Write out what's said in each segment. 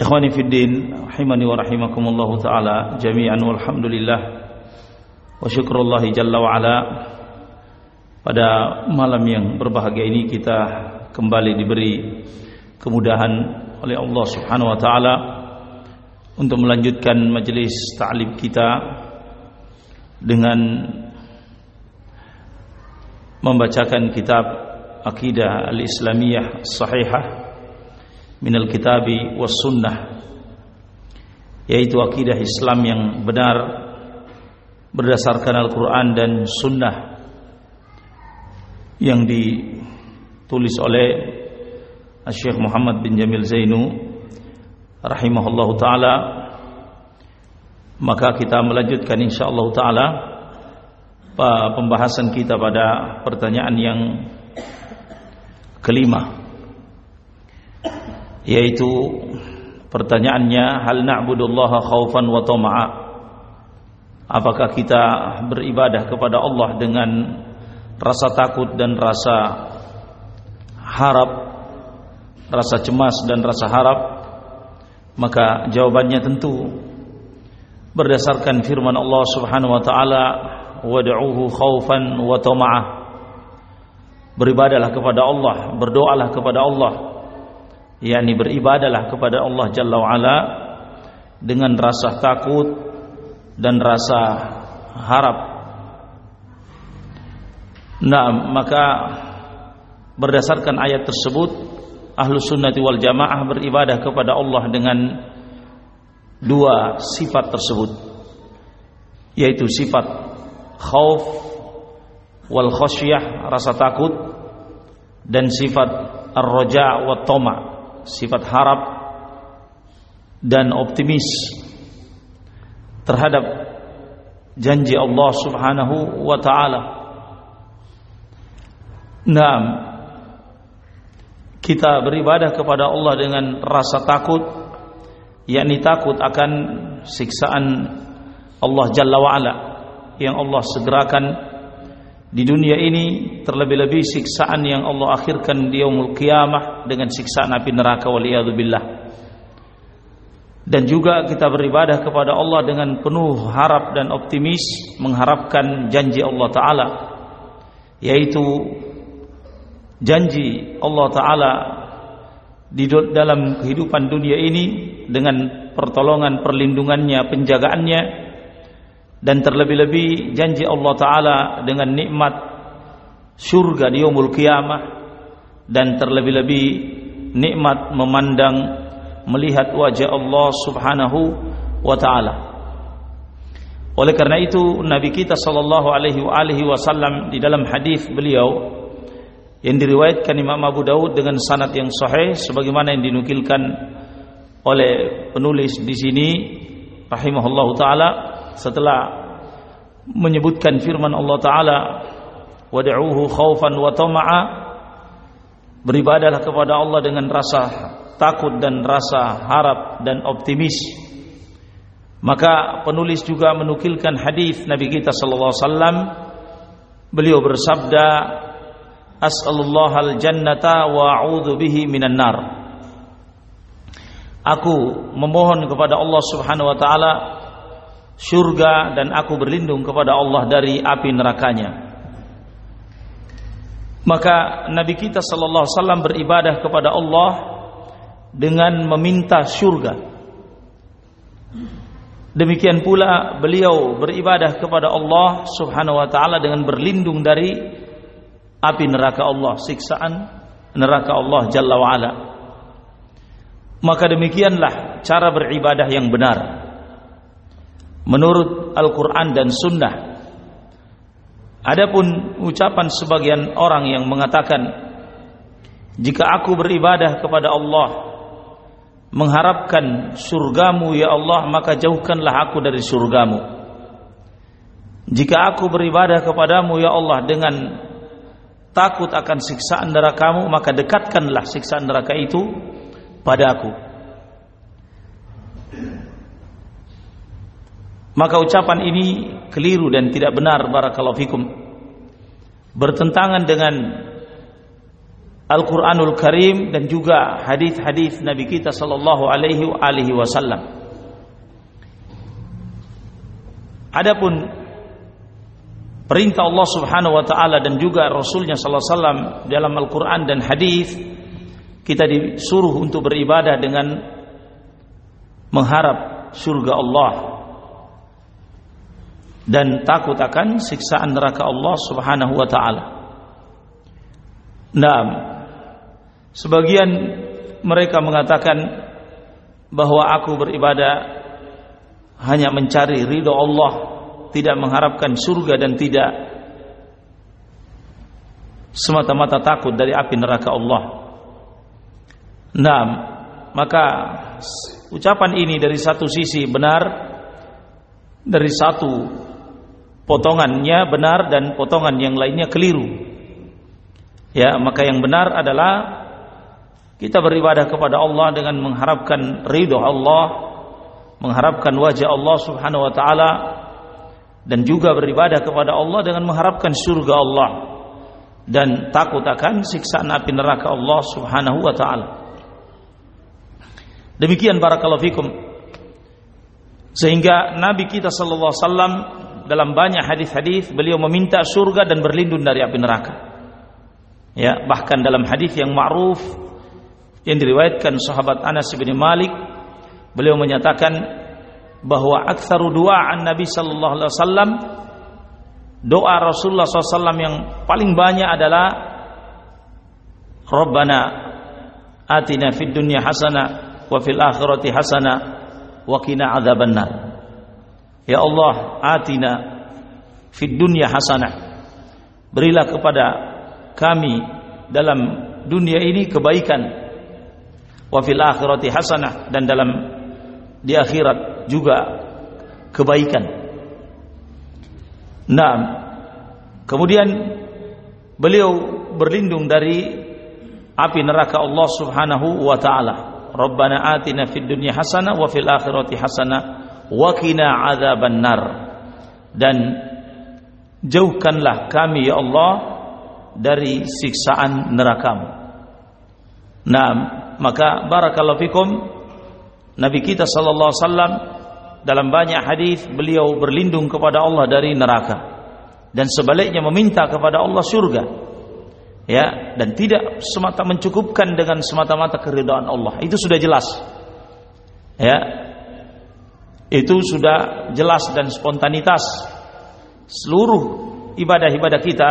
Ikhwani fiddin rahimani wa rahimakumullah taala jami'an walhamdulillah wa syukurullahi jalla wa ala. Pada malam yang berbahagia ini kita kembali diberi kemudahan oleh Allah Subhanahu wa taala untuk melanjutkan majelis ta'lim kita dengan membacakan kitab Aqidah Al-Islamiyah Sahihah minal kitabi was sunnah yaitu akidah Islam yang benar berdasarkan Al-Quran dan Sunnah yang ditulis oleh Syekh Muhammad bin Jamil Zainu rahimahullah taala. Maka kita melanjutkan insyaallah taala pembahasan kita pada pertanyaan yang kelima yaitu pertanyaannya hal na'budullaha khaufan wa tama'a? Apakah kita beribadah kepada Allah dengan rasa takut dan rasa harap rasa cemas dan rasa harap? Maka jawabannya tentu berdasarkan firman Allah Subhanahu wa taala wad'uhu khaufan wa beribadalah kepada Allah berdoalah kepada Allah yakni beribadalah kepada Allah Jalla wa'ala dengan rasa takut dan rasa harap. Nah maka berdasarkan ayat tersebut ahlu sunnati wal jamaah beribadah kepada Allah dengan dua sifat tersebut yaitu sifat khauf wal khasyah rasa takut dan sifat ar-raja wa tama' sifat harap dan optimis terhadap janji Allah Subhanahu wa taala. Naam. Kita beribadah kepada Allah dengan rasa takut yakni takut akan siksaan Allah Jalla wa ala yang Allah segerakan di dunia ini terlebih-lebih siksaan yang Allah akhirkan di yaumul qiyamah dengan siksaan api neraka waliyadzubillah dan juga kita beribadah kepada Allah dengan penuh harap dan optimis mengharapkan janji Allah taala yaitu janji Allah taala di dalam kehidupan dunia ini dengan pertolongan perlindungannya penjagaannya dan terlebih-lebih janji Allah Ta'ala dengan nikmat surga di yaumul qiyamah dan terlebih-lebih nikmat memandang melihat wajah Allah Subhanahu wa taala. Oleh karena itu Nabi kita sallallahu alaihi wasallam di dalam hadis beliau yang diriwayatkan Imam Abu Daud dengan sanad yang sahih sebagaimana yang dinukilkan oleh penulis di sini rahimahullahu taala setelah menyebutkan firman Allah taala wad'uhu khaufan wa tama'a beribadahlah kepada Allah dengan rasa takut dan rasa harap dan optimis. Maka penulis juga menukilkan hadis Nabi kita sallallahu alaihi wasallam. Beliau bersabda as'alullah al-jannata wa a'udzu bihi minan nar. Aku memohon kepada Allah Subhanahu wa taala surga dan aku berlindung kepada Allah dari api nerakanya. Maka Nabi kita sallallahu alaihi wasallam beribadah kepada Allah dengan meminta surga. Demikian pula beliau beribadah kepada Allah Subhanahu wa taala dengan berlindung dari api neraka Allah, siksaan neraka Allah Jalla wa ala. Maka demikianlah cara beribadah yang benar menurut Al-Quran dan Sunnah. Adapun ucapan sebagian orang yang mengatakan, jika aku beribadah kepada Allah mengharapkan surgamu ya Allah maka jauhkanlah aku dari surgamu jika aku beribadah kepadamu ya Allah dengan takut akan siksaan nerakamu maka dekatkanlah siksaan neraka itu padaku maka ucapan ini keliru dan tidak benar barakallahu fikum. Bertentangan dengan Al-Qur'anul Karim dan juga hadis-hadis Nabi kita sallallahu alaihi wasallam. Adapun perintah Allah Subhanahu wa taala dan juga Rasulnya sallallahu alaihi wasallam dalam Al-Qur'an dan hadis kita disuruh untuk beribadah dengan mengharap surga Allah dan takut akan siksaan neraka Allah Subhanahu wa taala. Naam. Sebagian mereka mengatakan bahwa aku beribadah hanya mencari ridho Allah, tidak mengharapkan surga dan tidak semata-mata takut dari api neraka Allah. Naam, maka ucapan ini dari satu sisi benar, dari satu potongannya benar dan potongan yang lainnya keliru. Ya, maka yang benar adalah kita beribadah kepada Allah dengan mengharapkan ridho Allah, mengharapkan wajah Allah Subhanahu wa taala dan juga beribadah kepada Allah dengan mengharapkan surga Allah dan takut akan siksaan api neraka Allah Subhanahu wa taala. Demikian barakallahu fikum. Sehingga Nabi kita sallallahu alaihi wasallam dalam banyak hadis-hadis beliau meminta surga dan berlindung dari api neraka. Ya, bahkan dalam hadis yang ma'ruf yang diriwayatkan sahabat Anas bin Malik, beliau menyatakan bahwa aktsaru du'aan Nabi sallallahu alaihi wasallam doa Rasulullah SAW yang paling banyak adalah Rabbana atina fid dunya hasanah wa fil akhirati hasanah wa qina adzabannar. Ya Allah, atina fid dunya hasanah. Berilah kepada kami dalam dunia ini kebaikan wa fil akhirati hasanah dan dalam di akhirat juga kebaikan. Nah, kemudian beliau berlindung dari api neraka Allah Subhanahu wa taala. Rabbana atina fid dunya hasanah wa fil akhirati hasanah wa qina adzabannar. Dan jauhkanlah kami ya Allah dari siksaan nerakamu. Nah, maka barakallahu fikum Nabi kita sallallahu alaihi wasallam dalam banyak hadis beliau berlindung kepada Allah dari neraka dan sebaliknya meminta kepada Allah surga. Ya, dan tidak semata mencukupkan dengan semata-mata keridhaan Allah. Itu sudah jelas. Ya. Itu sudah jelas dan spontanitas seluruh ibadah-ibadah kita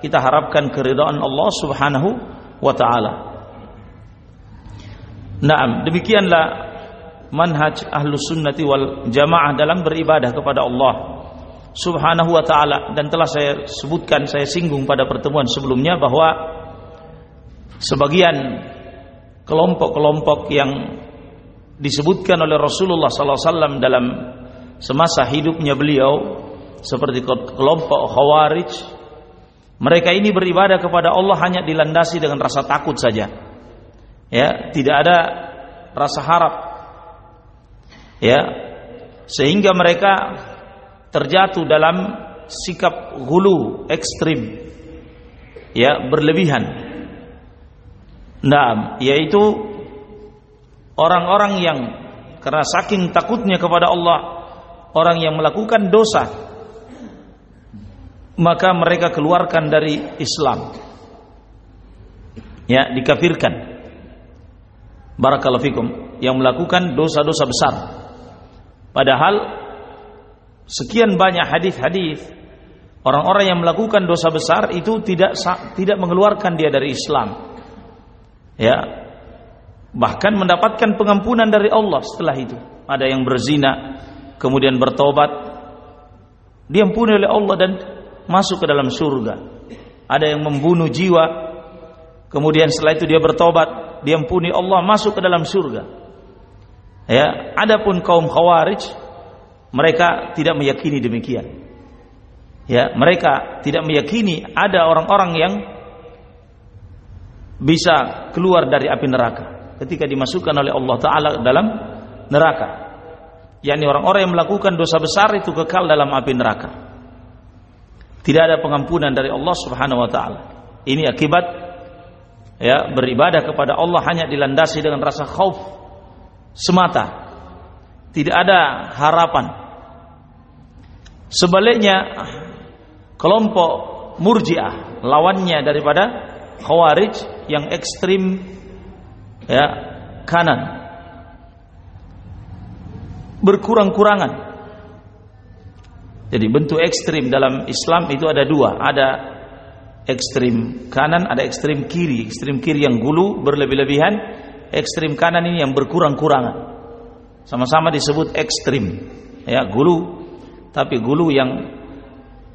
kita harapkan keridhaan Allah Subhanahu wa taala. Naam, demikianlah manhaj ahlus sunnati wal jamaah dalam beribadah kepada Allah Subhanahu wa taala dan telah saya sebutkan saya singgung pada pertemuan sebelumnya bahwa sebagian kelompok-kelompok yang disebutkan oleh Rasulullah wasallam dalam semasa hidupnya beliau seperti kelompok Khawarij mereka ini beribadah kepada Allah hanya dilandasi dengan rasa takut saja. Ya tidak ada rasa harap. Ya sehingga mereka terjatuh dalam sikap hulu ekstrim. Ya berlebihan. Nah yaitu orang-orang yang karena saking takutnya kepada Allah orang yang melakukan dosa maka mereka keluarkan dari Islam ya dikafirkan barakallahu fikum yang melakukan dosa-dosa besar Padahal sekian banyak hadis-hadis orang-orang yang melakukan dosa besar itu tidak tidak mengeluarkan dia dari Islam. Ya. Bahkan mendapatkan pengampunan dari Allah setelah itu. Ada yang berzina kemudian bertobat diampuni oleh Allah dan masuk ke dalam surga. Ada yang membunuh jiwa kemudian setelah itu dia bertobat diampuni Allah masuk ke dalam surga. Ya, adapun kaum Khawarij mereka tidak meyakini demikian. Ya, mereka tidak meyakini ada orang-orang yang bisa keluar dari api neraka ketika dimasukkan oleh Allah taala dalam neraka. yakni orang-orang yang melakukan dosa besar itu kekal dalam api neraka. Tidak ada pengampunan dari Allah Subhanahu wa taala. Ini akibat ya beribadah kepada Allah hanya dilandasi dengan rasa khauf semata. Tidak ada harapan. Sebaliknya kelompok Murji'ah lawannya daripada Khawarij yang ekstrim ya kanan. Berkurang-kurangan. Jadi bentuk ekstrim dalam Islam itu ada dua. Ada ekstrim kanan ada ekstrim kiri. Ekstrim kiri yang gulu berlebih-lebihan. Ekstrim kanan ini yang berkurang-kurangan. Sama-sama disebut ekstrim. Ya gulu. Tapi gulu yang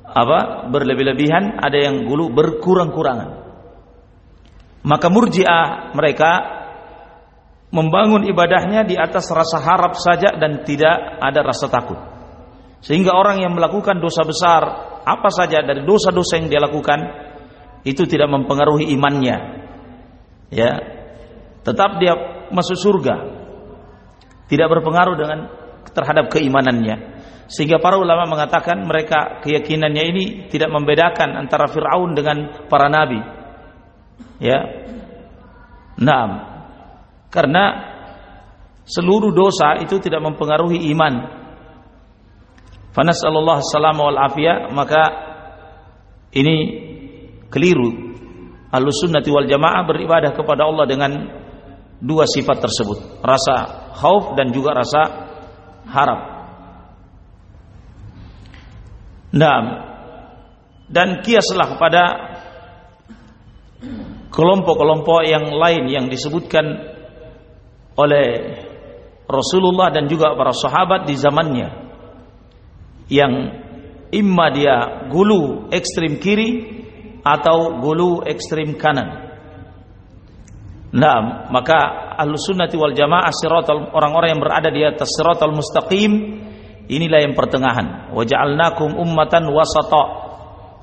apa berlebih-lebihan ada yang gulu berkurang-kurangan. Maka murjiah mereka membangun ibadahnya di atas rasa harap saja dan tidak ada rasa takut. Sehingga orang yang melakukan dosa besar apa saja dari dosa-dosa yang dia lakukan itu tidak mempengaruhi imannya. Ya. Tetap dia masuk surga. Tidak berpengaruh dengan terhadap keimanannya. Sehingga para ulama mengatakan mereka keyakinannya ini tidak membedakan antara Firaun dengan para nabi. Ya. Naam, karena seluruh dosa itu tidak mempengaruhi iman. Fanasallallahu salam wal afiyah maka ini keliru. Ahlussunnati wal jamaah beribadah kepada Allah dengan dua sifat tersebut, rasa khauf dan juga rasa harap. Nah, dan kiaslah pada kelompok-kelompok yang lain yang disebutkan oleh Rasulullah dan juga para sahabat di zamannya yang imma dia gulu ekstrim kiri atau gulu ekstrim kanan. Nah, maka ahlu sunnati wal jamaah siratal orang-orang yang berada di atas siratal mustaqim inilah yang pertengahan. Waja'alnakum ummatan wasata.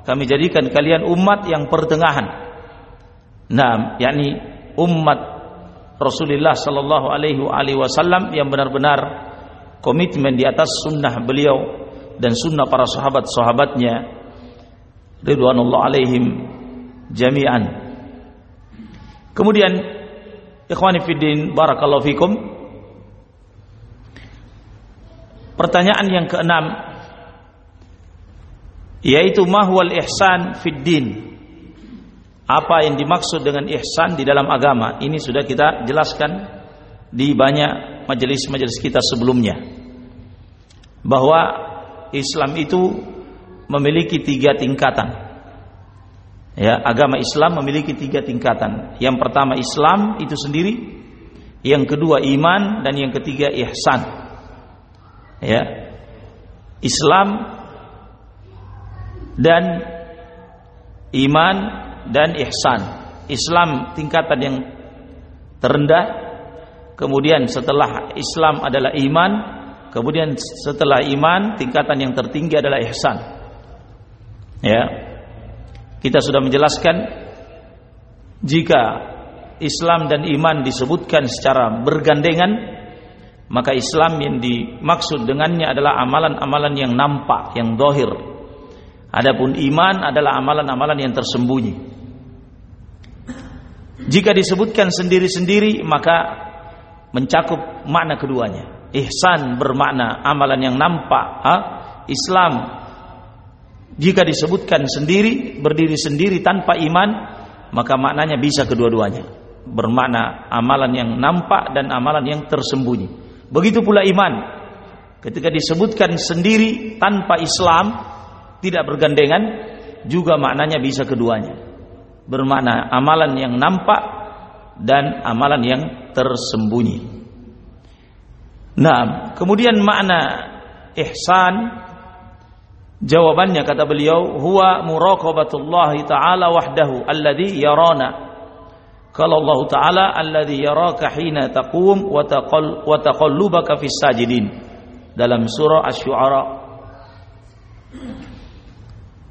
Kami jadikan kalian umat yang pertengahan. Nah, yakni umat Rasulullah Sallallahu Alaihi Wasallam yang benar-benar komitmen di atas sunnah beliau dan sunnah para sahabat-sahabatnya ridwanullah alaihim jami'an. Kemudian ikhwani fiddin barakallahu fikum Pertanyaan yang keenam yaitu mahwal ihsan fiddin apa yang dimaksud dengan ihsan di dalam agama? Ini sudah kita jelaskan di banyak majelis-majelis kita sebelumnya. Bahwa Islam itu memiliki tiga tingkatan. Ya agama Islam memiliki tiga tingkatan. Yang pertama Islam itu sendiri. Yang kedua iman. Dan yang ketiga ihsan. Ya. Islam dan iman dan ihsan. Islam tingkatan yang terendah, kemudian setelah Islam adalah iman, kemudian setelah iman tingkatan yang tertinggi adalah ihsan. Ya. Kita sudah menjelaskan jika Islam dan iman disebutkan secara bergandengan, maka Islam yang dimaksud dengannya adalah amalan-amalan yang nampak, yang dohir. Adapun iman adalah amalan-amalan yang tersembunyi. Jika disebutkan sendiri-sendiri maka mencakup makna keduanya. Ihsan bermakna amalan yang nampak. Ha? Islam jika disebutkan sendiri, berdiri sendiri tanpa iman, maka maknanya bisa kedua-duanya. Bermakna amalan yang nampak dan amalan yang tersembunyi. Begitu pula iman. Ketika disebutkan sendiri tanpa Islam, tidak bergandengan, juga maknanya bisa keduanya bermakna amalan yang nampak dan amalan yang tersembunyi. Nah, kemudian makna ihsan jawabannya kata beliau huwa muraqabatullah taala wahdahu alladhi yarana Kalau Allah Ta'ala alladhi yaraka hina taqum wa taqallubaka fis sajidin dalam surah Asy-Syu'ara.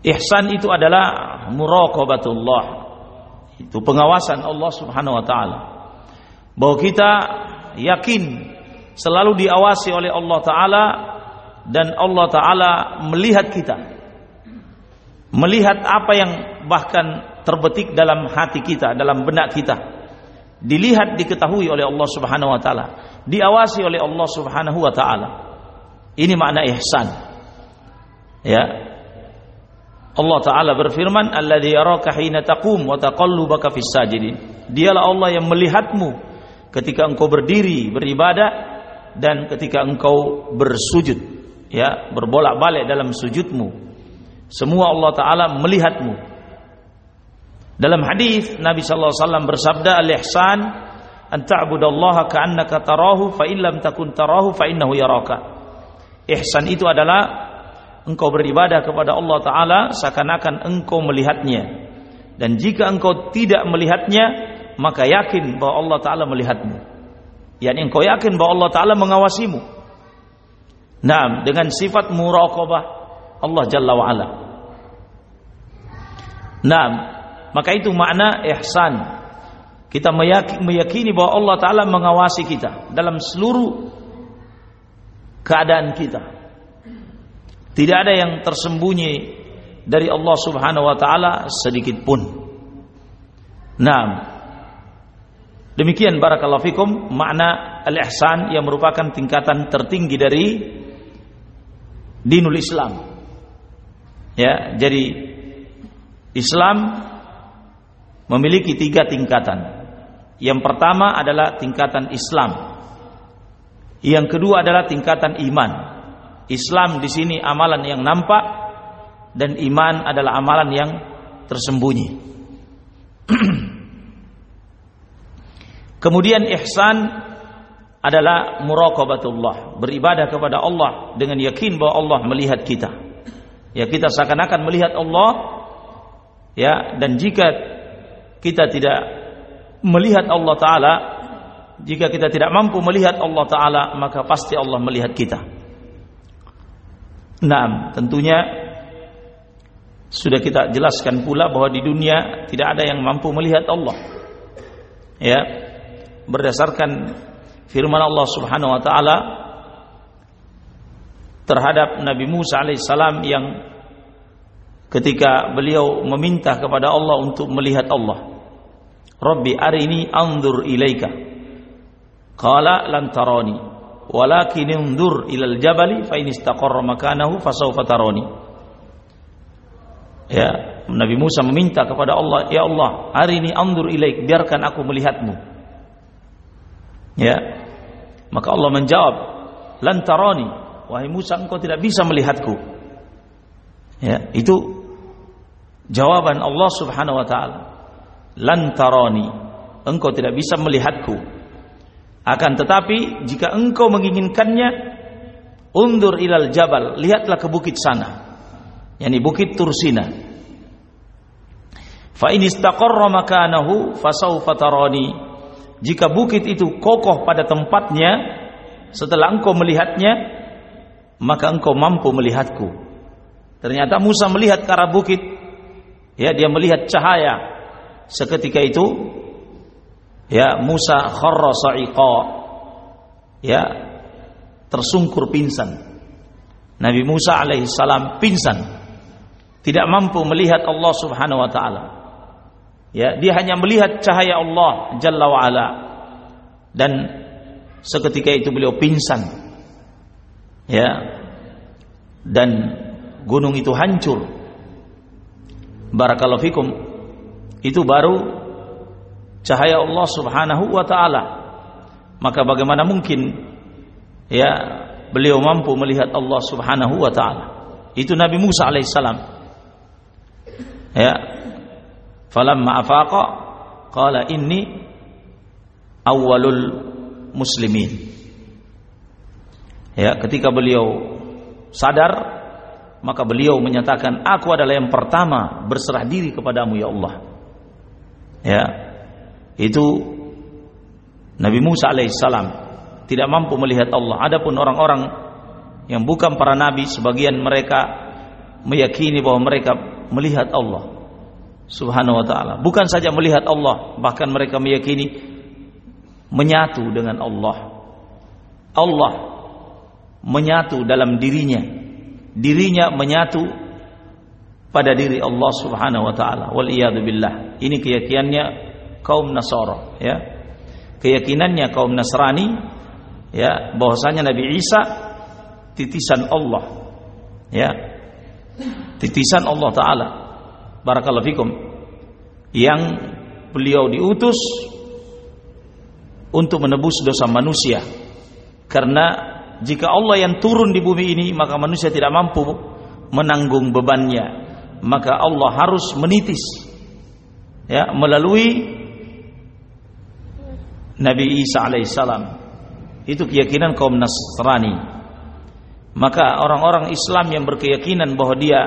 Ihsan itu adalah muraqabatullah. Itu pengawasan Allah Subhanahu wa taala. Bahwa kita yakin selalu diawasi oleh Allah taala dan Allah taala melihat kita. Melihat apa yang bahkan terbetik dalam hati kita, dalam benak kita. Dilihat, diketahui oleh Allah Subhanahu wa taala, diawasi oleh Allah Subhanahu wa taala. Ini makna ihsan. Ya. Allah taala berfirman, "Alladzi yaraka hina taqum wa taqallubaka fis sajidin." Dialah Allah yang melihatmu ketika engkau berdiri beribadah dan ketika engkau bersujud, ya, berbolak-balik dalam sujudmu. Semua Allah taala melihatmu. Dalam hadis Nabi sallallahu alaihi wasallam bersabda al-ihsan an ta'budallaha ka'annaka tarahu fa takun tarahu yaraka. Ihsan itu adalah engkau beribadah kepada Allah taala seakan-akan engkau melihatnya. Dan jika engkau tidak melihatnya, maka yakin bahwa Allah taala melihatmu. Yani engkau yakin bahwa Allah taala mengawasimu. Nah, dengan sifat muraqabah Allah Jalla wa ala. Nah, maka itu makna ihsan. Kita meyakini bahwa Allah Ta'ala mengawasi kita dalam seluruh keadaan kita. Tidak ada yang tersembunyi dari Allah Subhanahu wa taala sedikit pun. Nah, demikian barakallahu fikum makna al-ihsan yang merupakan tingkatan tertinggi dari dinul Islam. Ya, jadi Islam memiliki tiga tingkatan. Yang pertama adalah tingkatan Islam. Yang kedua adalah tingkatan iman. Islam di sini amalan yang nampak dan iman adalah amalan yang tersembunyi. Kemudian ihsan adalah muraqabatullah, beribadah kepada Allah dengan yakin bahwa Allah melihat kita. Ya kita seakan-akan melihat Allah ya dan jika kita tidak melihat Allah Ta'ala jika kita tidak mampu melihat Allah Ta'ala maka pasti Allah melihat kita nah tentunya sudah kita jelaskan pula bahwa di dunia tidak ada yang mampu melihat Allah. Ya berdasarkan firman Allah Subhanahu wa taala terhadap Nabi Musa alaihissalam yang ketika beliau meminta kepada Allah untuk melihat Allah. Rabbi arini anzur ilaika. Qala lan tarani, walakin unzur ilal jabali fa in istaqarra makanahu fasawfa tarani. Ya, Nabi Musa meminta kepada Allah, "Ya Allah, arini anzur ilaik, biarkan aku melihatmu." Ya. Maka Allah menjawab, "Lan tarani, wahai Musa engkau tidak bisa melihatku." Ya, itu jawaban Allah Subhanahu wa taala lantaroni engkau tidak bisa melihatku akan tetapi jika engkau menginginkannya undur ilal jabal lihatlah ke bukit sana yakni bukit Tursina. Fa in istaqarra makanahu fasawfa tarani. Jika bukit itu kokoh pada tempatnya setelah engkau melihatnya maka engkau mampu melihatku. Ternyata Musa melihat ke arah bukit. Ya dia melihat cahaya. Seketika itu ya Musa kharra sa'iqa ya tersungkur pingsan. Nabi Musa alaihi salam pingsan. Tidak mampu melihat Allah Subhanahu wa taala. Ya, dia hanya melihat cahaya Allah Jalla wa ala. Dan seketika itu beliau pingsan. Ya. Dan gunung itu hancur. Barakallahu fikum itu baru cahaya Allah Subhanahu wa taala. Maka bagaimana mungkin ya beliau mampu melihat Allah Subhanahu wa taala? Itu Nabi Musa alaihissalam. Ya. Falamma afaqa qala inni awwalul muslimin. Ya, ketika beliau sadar maka beliau menyatakan aku adalah yang pertama berserah diri kepadamu ya Allah. Ya. Itu Nabi Musa alaihissalam tidak mampu melihat Allah. Adapun orang-orang yang bukan para nabi, sebagian mereka meyakini bahwa mereka melihat Allah Subhanahu wa taala. Bukan saja melihat Allah, bahkan mereka meyakini menyatu dengan Allah. Allah menyatu dalam dirinya. Dirinya menyatu pada diri Allah Subhanahu wa taala. Wal billah. Ini keyakinannya kaum Nasara, ya. Keyakinannya kaum Nasrani ya bahwasanya Nabi Isa titisan Allah. Ya. Titisan Allah taala. Barakallahu fikum. Yang beliau diutus untuk menebus dosa manusia. Karena jika Allah yang turun di bumi ini maka manusia tidak mampu menanggung bebannya maka Allah harus menitis ya melalui Nabi Isa alaihissalam. Itu keyakinan kaum Nasrani. Maka orang-orang Islam yang berkeyakinan bahwa dia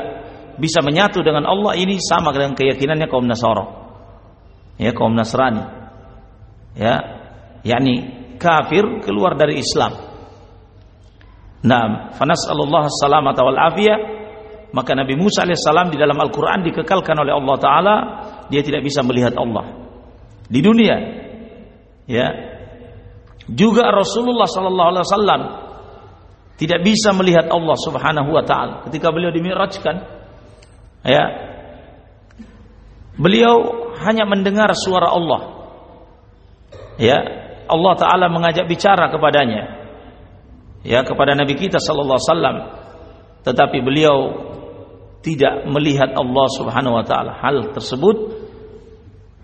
bisa menyatu dengan Allah ini sama dengan keyakinannya kaum Nasara. Ya kaum Nasrani. Ya yakni kafir keluar dari Islam. Nah, fanas'alullah salamata wal afiyah. Maka Nabi Musa alaihissalam di dalam Al-Quran dikekalkan oleh Allah Taala, dia tidak bisa melihat Allah. Di dunia. Ya, juga Rasulullah Sallallahu Alaihi Wasallam tidak bisa melihat Allah Subhanahu Wa Taala ketika beliau dimirajkan. Ya, beliau hanya mendengar suara Allah. Ya, Allah Taala mengajak bicara kepadanya. Ya, kepada Nabi kita Sallallahu Alaihi Wasallam. Tetapi beliau tidak melihat Allah Subhanahu wa taala. Hal tersebut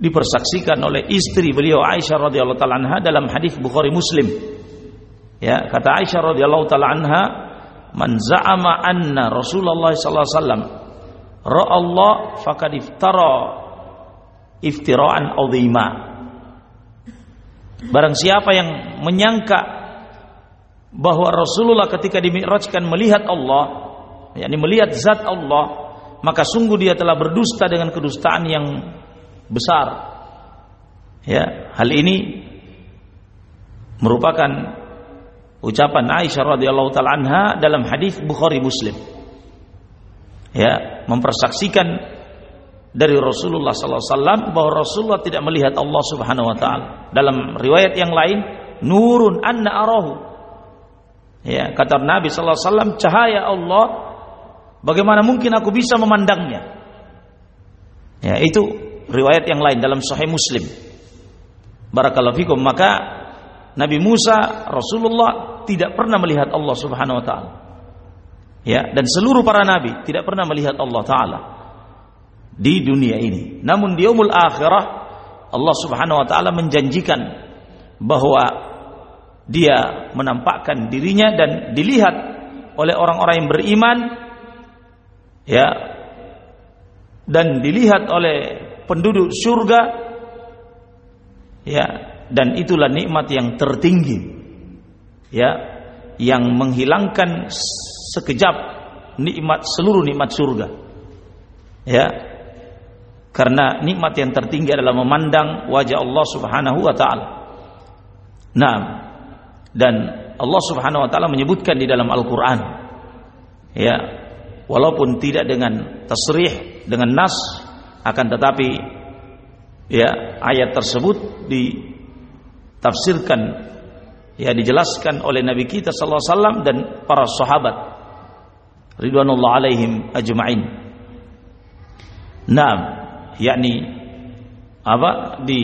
dipersaksikan oleh istri beliau Aisyah radhiyallahu taala anha dalam hadis Bukhari Muslim. Ya, kata Aisyah radhiyallahu taala anha, "Man za'ama anna Rasulullah sallallahu alaihi wasallam ra'a Allah faqad iftara iftira'an 'azima." Barang siapa yang menyangka bahwa Rasulullah ketika dimi'rajkan melihat Allah yakni melihat zat Allah, maka sungguh dia telah berdusta dengan kedustaan yang besar. Ya, hal ini merupakan ucapan Aisyah radhiyallahu taala anha dalam hadis Bukhari Muslim. Ya, mempersaksikan dari Rasulullah sallallahu alaihi wasallam bahwa Rasulullah tidak melihat Allah Subhanahu wa taala. Dalam riwayat yang lain, nurun anna arahu. Ya, kata Nabi sallallahu alaihi wasallam, cahaya Allah Bagaimana mungkin aku bisa memandangnya? Ya, itu riwayat yang lain dalam Sahih Muslim. Barakallahu fikum. Maka Nabi Musa Rasulullah tidak pernah melihat Allah Subhanahu wa taala. Ya, dan seluruh para nabi tidak pernah melihat Allah taala di dunia ini. Namun di yaumul akhirah Allah Subhanahu wa taala menjanjikan bahwa dia menampakkan dirinya dan dilihat oleh orang-orang yang beriman ya dan dilihat oleh penduduk surga. Ya dan itulah nikmat yang tertinggi. Ya yang menghilangkan sekejap nikmat seluruh nikmat surga. Ya karena nikmat yang tertinggi adalah memandang wajah Allah Subhanahu wa taala. Nah, dan Allah Subhanahu wa taala menyebutkan di dalam Al-Qur'an. Ya walaupun tidak dengan tasrih dengan nas akan tetapi ya ayat tersebut ditafsirkan ya dijelaskan oleh Nabi kita sallallahu alaihi wasallam dan para sahabat ridwanullah alaihim ajma'in. Naam, yakni apa di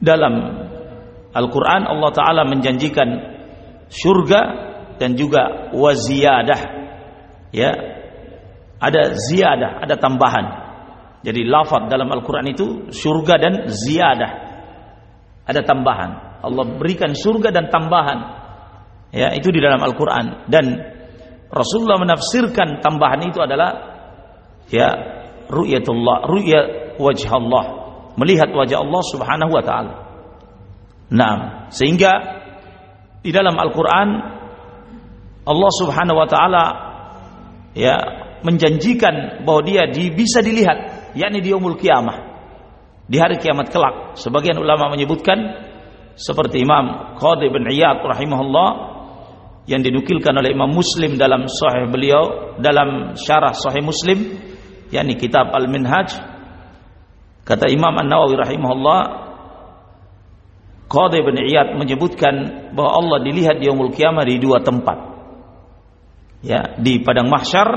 dalam Al-Qur'an Allah taala menjanjikan surga dan juga waziyadah ya ada ziyadah, ada tambahan. Jadi lafaz dalam Al-Qur'an itu surga dan ziyadah. Ada tambahan. Allah berikan surga dan tambahan. Ya, itu di dalam Al-Qur'an dan Rasulullah menafsirkan tambahan itu adalah ya ru'yatullah, ru'ya wajh Allah, melihat wajah Allah Subhanahu wa taala. Nah, sehingga di dalam Al-Qur'an Allah Subhanahu wa taala ya menjanjikan bahwa dia di, bisa dilihat yakni di umul kiamah di hari kiamat kelak. Sebagian ulama menyebutkan seperti Imam Qadhi bin Iyad rahimahullah yang dinukilkan oleh Imam Muslim dalam sahih beliau dalam syarah sahih Muslim yakni kitab Al-Minhaj kata Imam An-Nawawi rahimahullah Qadhi bin Iyad menyebutkan bahwa Allah dilihat di yaumul kiamah di dua tempat ya di padang mahsyar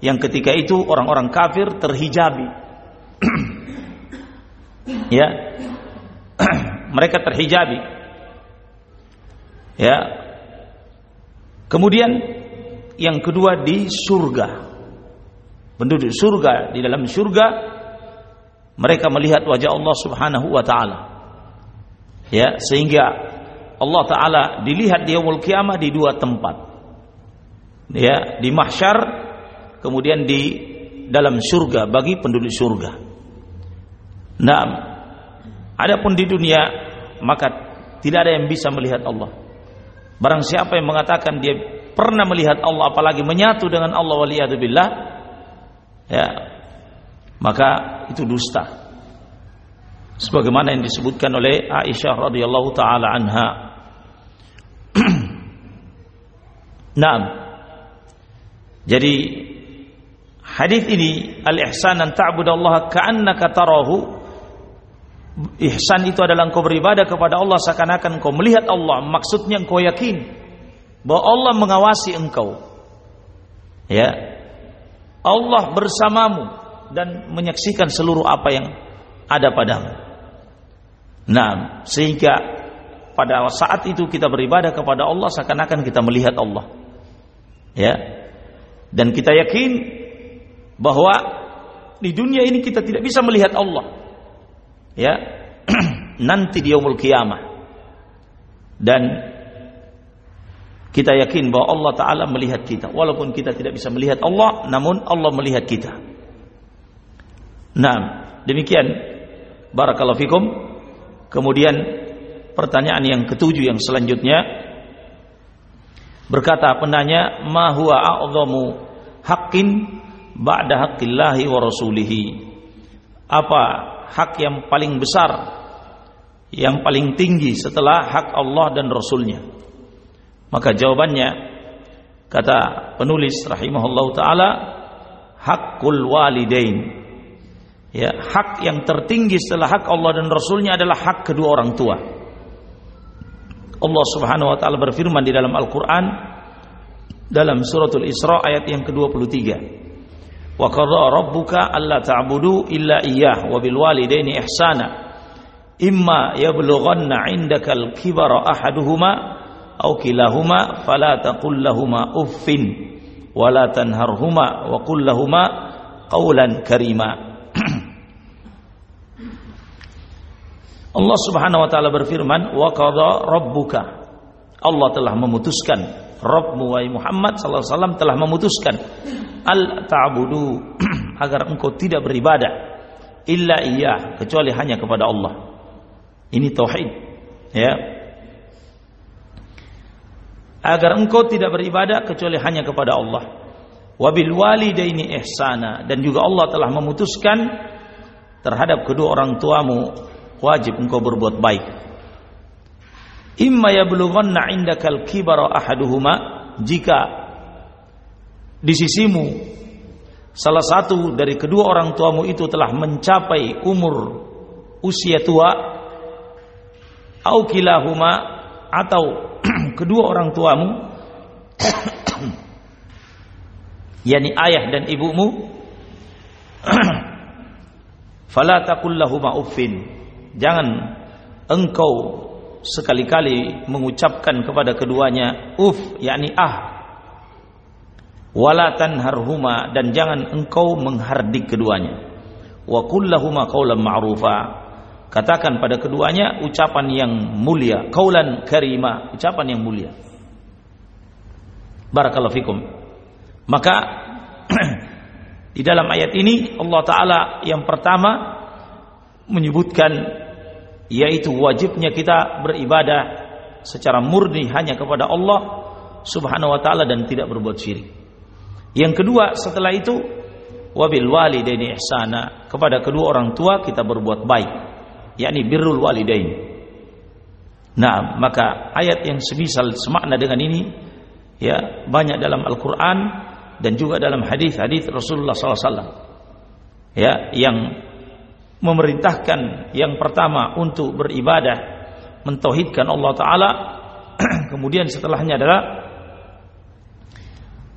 yang ketika itu orang-orang kafir terhijabi. Ya. Mereka terhijabi. Ya. Kemudian yang kedua di surga. Penduduk surga di dalam surga mereka melihat wajah Allah Subhanahu wa taala. Ya sehingga Allah taala dilihat di yaumul kiamah di dua tempat. Ya di mahsyar kemudian di dalam surga bagi penduduk surga nah Adapun di dunia maka tidak ada yang bisa melihat Allah. Barang siapa yang mengatakan dia pernah melihat Allah apalagi menyatu dengan Allah waliyadzubillah ya maka itu dusta. Sebagaimana yang disebutkan oleh Aisyah radhiyallahu taala anha. Naam. Jadi hadis ini al-ihsan an ta'budallaha ka'annaka tarahu. Ihsan itu adalah engkau beribadah kepada Allah seakan-akan engkau melihat Allah. Maksudnya engkau yakin bahwa Allah mengawasi engkau. Ya. Allah bersamamu dan menyaksikan seluruh apa yang ada padamu. Nah sehingga pada saat itu kita beribadah kepada Allah seakan-akan kita melihat Allah. Ya. Dan kita yakin bahwa di dunia ini kita tidak bisa melihat Allah. Ya. Nanti di yaumul kiamah dan kita yakin bahwa Allah taala melihat kita. Walaupun kita tidak bisa melihat Allah namun Allah melihat kita. Nah demikian. Barakallahu fikum. Kemudian pertanyaan yang ketujuh yang selanjutnya. Berkata penanya ma huwa a'zamu haqqin ba'da haqqillahi wa rasulihi. Apa hak yang paling besar yang paling tinggi setelah hak Allah dan Rasulnya? Maka jawabannya kata penulis rahimahullah taala hakul walidain. Ya hak yang tertinggi setelah hak Allah dan Rasulnya adalah hak kedua orang tua. Allah subhanahu wa ta'ala berfirman di dalam Al-Quran dalam suratul Isra ayat yang ke-23 wa qadha rabbuka alla ta'budu illa iyyah wa bil walidaini ihsana. Imma yablughanna 'indaka al kibara ahaduhuma aw kilahuma fala taqul lahumā uffin wa la tanharhuma wa qul lahumā qawlan karima. Allah Subhanahu wa taala berfirman wa qadha rabbuka. Allah telah memutuskan Rabbmu wa Muhammad sallallahu alaihi wasallam telah memutuskan al ta'budu agar engkau tidak beribadah illa iya kecuali hanya kepada Allah. Ini tauhid. Ya. Agar engkau tidak beribadah kecuali hanya kepada Allah. Wabil walidaini ihsana dan juga Allah telah memutuskan terhadap kedua orang tuamu wajib engkau berbuat baik imma yablughanna indakal kibara ahaduhuma jika di sisimu salah satu dari kedua orang tuamu itu telah mencapai umur usia tua au kilahuma atau kedua orang tuamu yakni ayah dan ibumu fala taqul uffin. Jangan engkau sekali-kali mengucapkan kepada keduanya uf yakni ah. Wala tanharhuma dan jangan engkau menghardik keduanya. Wa kullahuma qaulan ma'rufa. Katakan pada keduanya ucapan yang mulia qaulan karima ucapan yang mulia. Barakallahu fikum. Maka di dalam ayat ini Allah taala yang pertama menyebutkan yaitu wajibnya kita beribadah secara murni hanya kepada Allah Subhanahu wa taala dan tidak berbuat syirik. Yang kedua, setelah itu wabil walidaini ihsana. Kepada kedua orang tua kita berbuat baik yakni birrul walidain. Nah maka ayat yang semisal semakna dengan ini ya banyak dalam Al-Qur'an dan juga dalam hadis-hadis Rasulullah SAW ya yang memerintahkan yang pertama untuk beribadah mentauhidkan Allah taala kemudian setelahnya adalah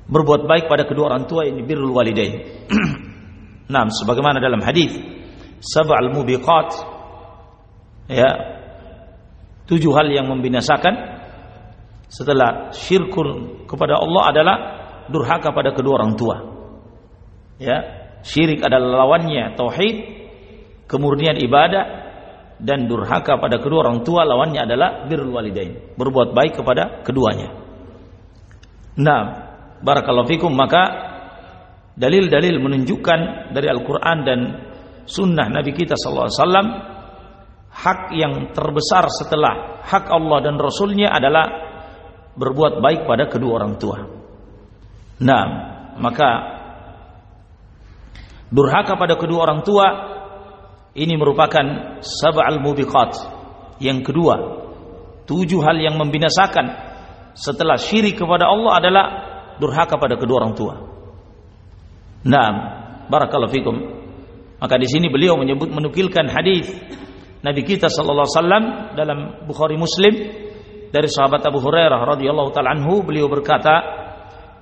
berbuat baik pada kedua orang tua ini birrul walidain. nah, sebagaimana dalam hadis sab'al mubiqat ya tujuh hal yang membinasakan setelah syirkur kepada Allah adalah durhaka pada kedua orang tua. Ya, syirik adalah lawannya tauhid, kemurnian ibadah dan durhaka pada kedua orang tua lawannya adalah birrul walidain, berbuat baik kepada keduanya. Nah, barakallahu fikum maka dalil-dalil menunjukkan dari Al-Qur'an dan sunnah Nabi kita sallallahu alaihi wasallam hak yang terbesar setelah hak Allah dan Rasulnya adalah berbuat baik pada kedua orang tua. Nah, maka durhaka pada kedua orang tua ini merupakan sab'al mubiqat. Yang kedua, tujuh hal yang membinasakan setelah syirik kepada Allah adalah durhaka pada kedua orang tua. Naam, barakallahu fikum. Maka di sini beliau menyebut menukilkan hadis Nabi kita sallallahu alaihi wasallam dalam Bukhari Muslim dari sahabat Abu Hurairah radhiyallahu taala anhu beliau berkata,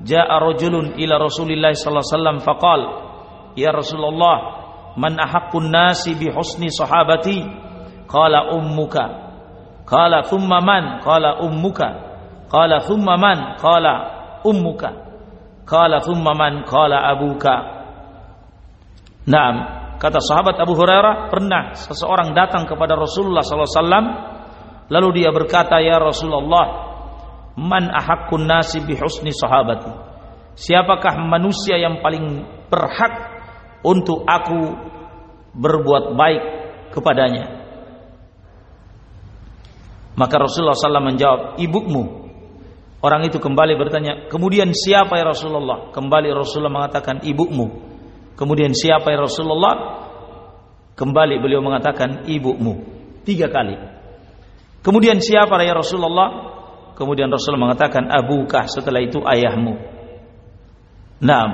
"Ja'a rajulun ila Rasulillah sallallahu alaihi wasallam faqal, "Ya Rasulullah, man ahaqqun nasi bi husni sahabati qala ummuka. Qala thumma man? Qala ummuka. Qala thumma man? Qala ummuka. Qala thumma man? Qala abuka. Naam. Kata sahabat Abu Hurairah pernah seseorang datang kepada Rasulullah sallallahu alaihi wasallam lalu dia berkata ya Rasulullah man ahaqqun nasi bi husni sahabati? Siapakah manusia yang paling berhak untuk aku berbuat baik kepadanya. Maka Rasulullah SAW menjawab, ibumu. Orang itu kembali bertanya, kemudian siapa ya Rasulullah? Kembali Rasulullah mengatakan, ibumu. Kemudian siapa ya Rasulullah? Kembali beliau mengatakan, ibumu. Tiga kali. Kemudian siapa ya Rasulullah? Kemudian Rasulullah mengatakan, abukah setelah itu ayahmu. Nah,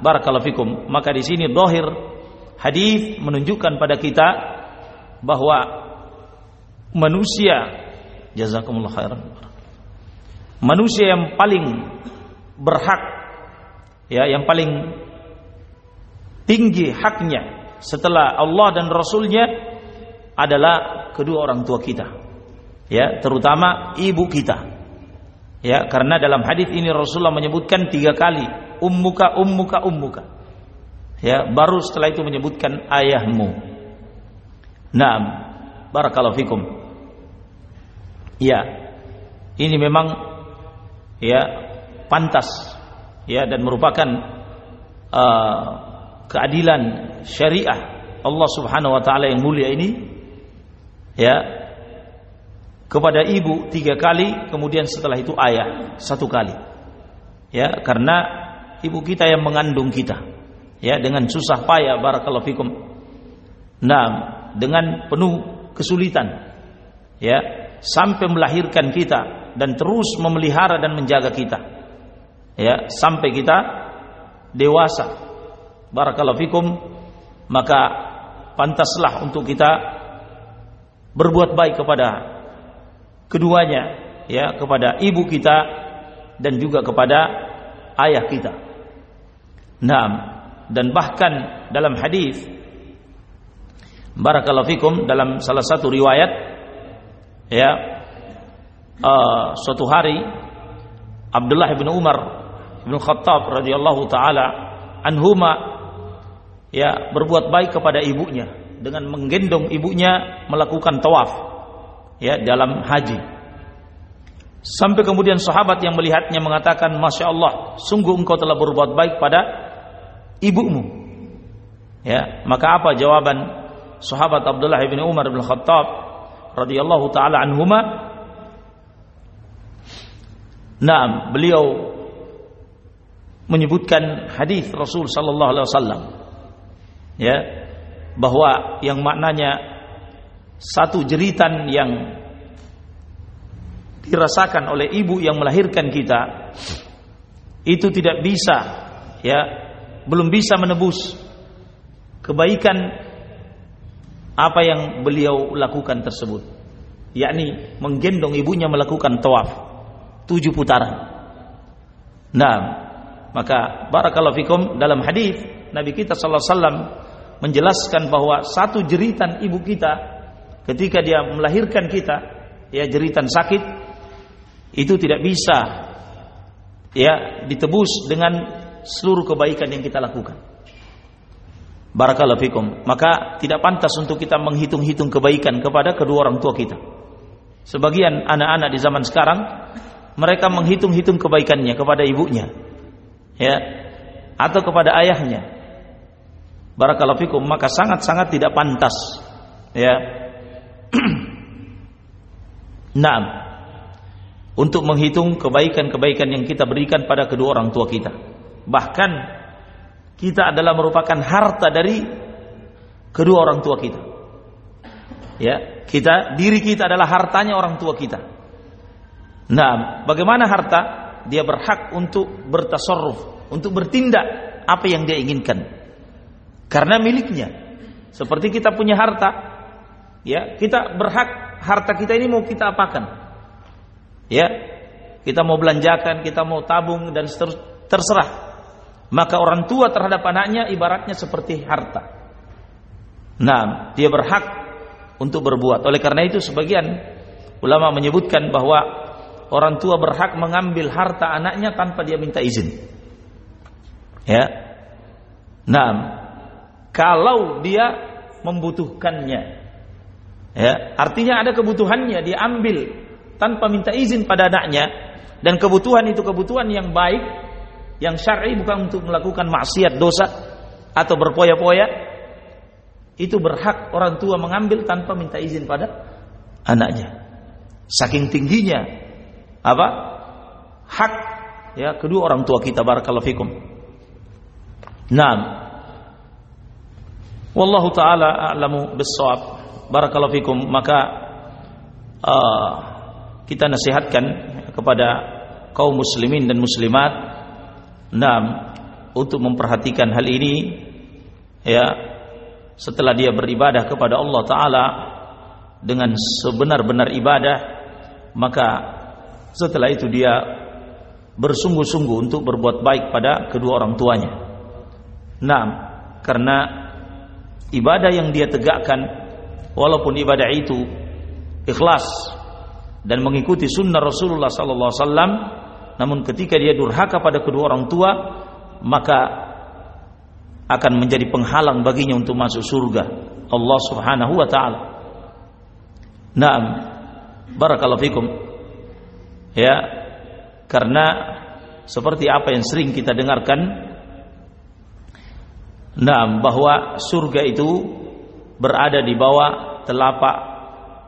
barakallahu fikum. Maka di sini dohir hadis menunjukkan pada kita bahwa manusia jazakumullah khairan. Manusia yang paling berhak ya yang paling tinggi haknya setelah Allah dan Rasulnya adalah kedua orang tua kita ya terutama ibu kita. Ya karena dalam hadis ini Rasulullah menyebutkan tiga kali ummuka ummuka ummuka. Ya baru setelah itu menyebutkan ayahmu. Naam. Barakallahu fikum. Ya. Ini memang ya pantas ya dan merupakan uh, keadilan syariah Allah Subhanahu wa taala yang mulia ini. Ya. Kepada ibu tiga kali kemudian setelah itu ayah satu kali. Ya karena ibu kita yang mengandung kita. Ya dengan susah payah barakallahu fikum. Nah dengan penuh kesulitan. Ya sampai melahirkan kita dan terus memelihara dan menjaga kita. Ya sampai kita dewasa. Barakallahu fikum. Maka pantaslah untuk kita berbuat baik kepada keduanya ya kepada ibu kita dan juga kepada ayah kita Naam. Dan bahkan dalam hadis barakallahu fikum dalam salah satu riwayat ya uh, suatu hari Abdullah bin Umar bin Khattab radhiyallahu taala anhuma ya berbuat baik kepada ibunya dengan menggendong ibunya melakukan tawaf ya dalam haji. Sampai kemudian sahabat yang melihatnya mengatakan masya Allah sungguh engkau telah berbuat baik pada ibumu. Ya, maka apa jawaban sahabat Abdullah bin Umar bin Khattab radhiyallahu taala anhuma? Naam, beliau menyebutkan hadis Rasul sallallahu alaihi wasallam Ya, bahwa yang maknanya satu jeritan yang dirasakan oleh ibu yang melahirkan kita itu tidak bisa ya belum bisa menebus kebaikan apa yang beliau lakukan tersebut. Yakni menggendong ibunya melakukan tawaf. Tujuh putaran. Nah maka barakallahu fikum dalam hadis Nabi kita sallallahu alaihi wasallam menjelaskan bahwa satu jeritan ibu kita ketika dia melahirkan kita ya jeritan sakit itu tidak bisa ya ditebus dengan seluruh kebaikan yang kita lakukan. Barakallahu fikum. Maka tidak pantas untuk kita menghitung-hitung kebaikan kepada kedua orang tua kita. Sebagian anak-anak di zaman sekarang mereka menghitung-hitung kebaikannya kepada ibunya. Ya. Atau kepada ayahnya. Barakallahu fikum, maka sangat-sangat tidak pantas. Ya. Naam untuk menghitung kebaikan-kebaikan yang kita berikan pada kedua orang tua kita. Bahkan kita adalah merupakan harta dari kedua orang tua kita. Ya, kita diri kita adalah hartanya orang tua kita. Nah, bagaimana harta? Dia berhak untuk bertasarruf, untuk bertindak apa yang dia inginkan. Karena miliknya. Seperti kita punya harta, ya, kita berhak harta kita ini mau kita apakan? ya kita mau belanjakan, kita mau tabung dan terserah. Maka orang tua terhadap anaknya ibaratnya seperti harta. Nah, dia berhak untuk berbuat. Oleh karena itu sebagian ulama menyebutkan bahwa orang tua berhak mengambil harta anaknya tanpa dia minta izin. Ya. Nah, kalau dia membutuhkannya. Ya, artinya ada kebutuhannya dia ambil tanpa minta izin pada anaknya dan kebutuhan itu kebutuhan yang baik yang syar'i bukan untuk melakukan maksiat dosa atau berpoya-poya. Itu berhak orang tua mengambil tanpa minta izin pada anaknya. Saking tingginya apa? Hak ya kedua orang tua kita barakallahu fikum. Naam. Wallahu taala a'lamu bis-shawab. Barakallahu fikum. Maka uh, kita nasihatkan kepada kaum muslimin dan muslimat enam untuk memperhatikan hal ini ya setelah dia beribadah kepada Allah taala dengan sebenar-benar ibadah maka setelah itu dia bersungguh-sungguh untuk berbuat baik pada kedua orang tuanya. Nah, karena ibadah yang dia tegakkan walaupun ibadah itu ikhlas dan mengikuti sunnah Rasulullah sallallahu alaihi namun ketika dia durhaka pada kedua orang tua maka akan menjadi penghalang baginya untuk masuk surga Allah Subhanahu wa taala. Naam. Barakallahu fikum. Ya. Karena seperti apa yang sering kita dengarkan Naam bahwa surga itu berada di bawah telapak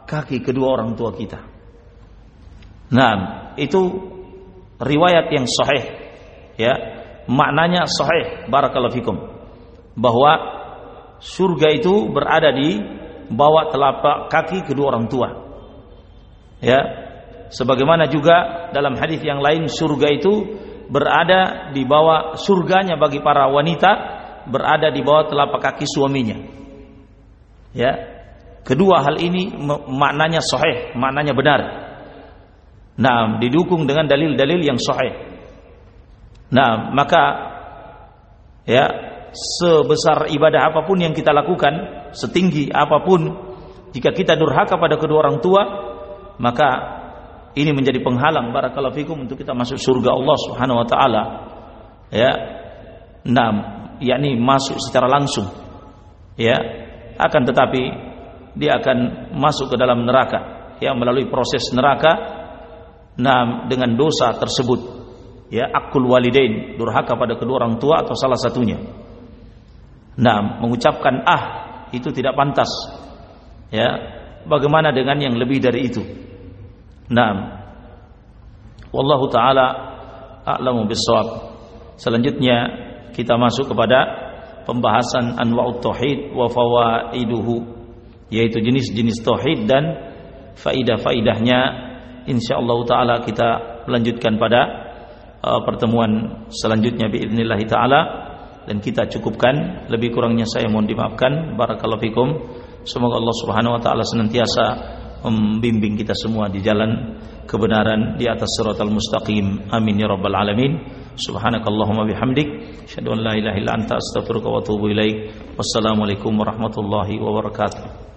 kaki kedua orang tua kita. Nah, itu riwayat yang sahih. Ya, maknanya sahih barakallahu fikum. Bahwa surga itu berada di bawah telapak kaki kedua orang tua. Ya. Sebagaimana juga dalam hadis yang lain surga itu berada di bawah surganya bagi para wanita berada di bawah telapak kaki suaminya. Ya. Kedua hal ini maknanya sahih, maknanya benar. Nah, didukung dengan dalil-dalil yang sahih. Nah, maka ya sebesar ibadah apa pun yang kita lakukan, setinggi apa pun jika kita durhaka pada kedua orang tua, maka ini menjadi penghalang barakallahu fikum untuk kita masuk surga Allah Subhanahu wa taala. Ya. Nah, yakni masuk secara langsung. Ya. Akan tetapi dia akan masuk ke dalam neraka ya melalui proses neraka nah dengan dosa tersebut. Ya akul walidain durhaka pada kedua orang tua atau salah satunya. Nah mengucapkan ah itu tidak pantas. Ya bagaimana dengan yang lebih dari itu? Nah wallahu taala a'lamu bissawab selanjutnya kita masuk kepada pembahasan anwa'ut tauhid wa fawaiduhu yaitu jenis-jenis tauhid dan faidah-faidahnya insyaallah taala kita lanjutkan pada uh, pertemuan selanjutnya biidznillah taala. Dan kita cukupkan. Lebih kurangnya saya mohon dimaafkan. Barakallahu fikum. Semoga Allah Subhanahu wa taala senantiasa membimbing kita semua di jalan kebenaran di atas siratal mustaqim. Amin ya rabbal alamin. Subhanakallahumma bihamdik. Asyhadu an la ilaha illa anta astaghfiruka wa atubu ilaik. Wassalamu alaikum warahmatullahi wabarakatuh